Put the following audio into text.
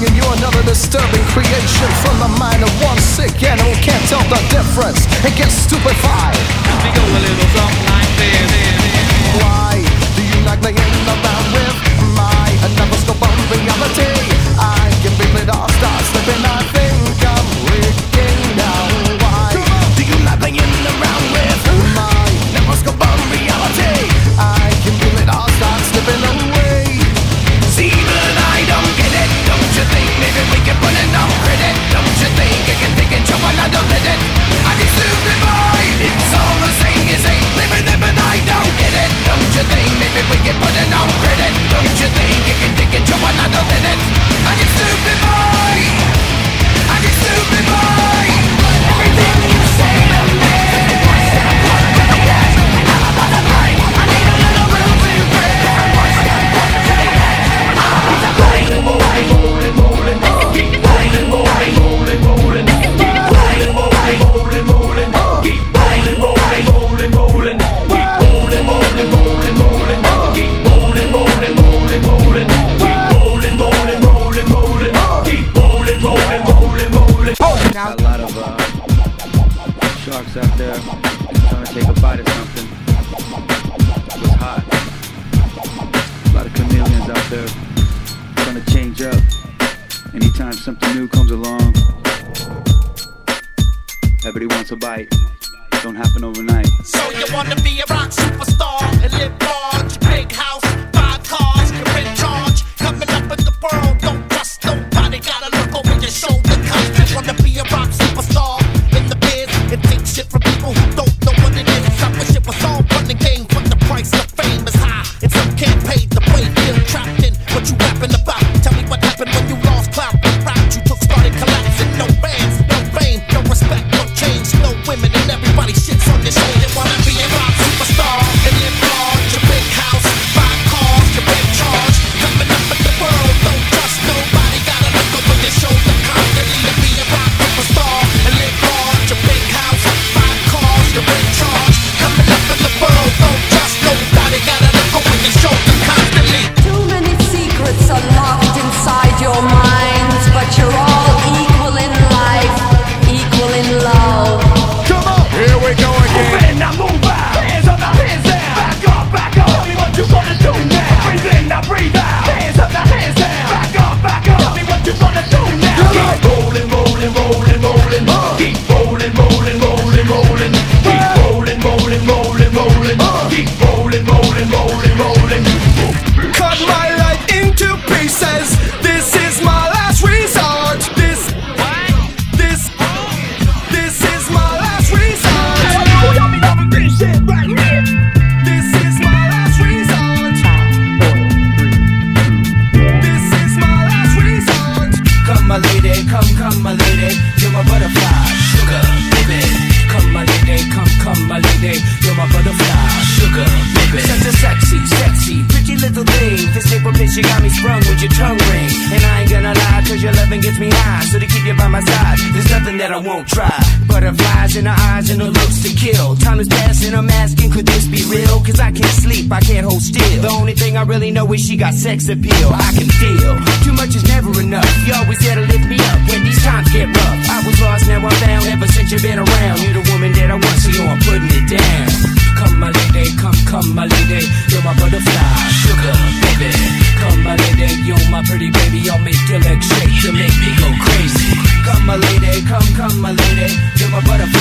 bringing you another disturbing creation from the mind of one sick animal can't tell the difference and gets stupefied. We go a little something like this. Why do you like laying around with? take a bite of something. It was hot. A lot of chameleons out there trying to change up. Anytime something new comes along, everybody wants a bite. Don't happen overnight. So you wanna be a rock superstar and live large? loving gets me high, so to keep you by my side, there's nothing that I won't try. Butterflies in her eyes and her looks to kill. Time is passing, I'm asking, could this be real? Cause I can't sleep, I can't hold still. The only thing I really know is she got sex appeal. I can feel too much is never enough. You always there to lift me up when these times get rough. I was lost, now I'm found. Ever since you've been around, you the woman that I want, so you I'm putting it down. Come, my lady, come, come, my lady, you're my butterfly, sugar, baby. Come, my lady, you're my pretty baby, I'll make your legs. my lady. You're my butterfly.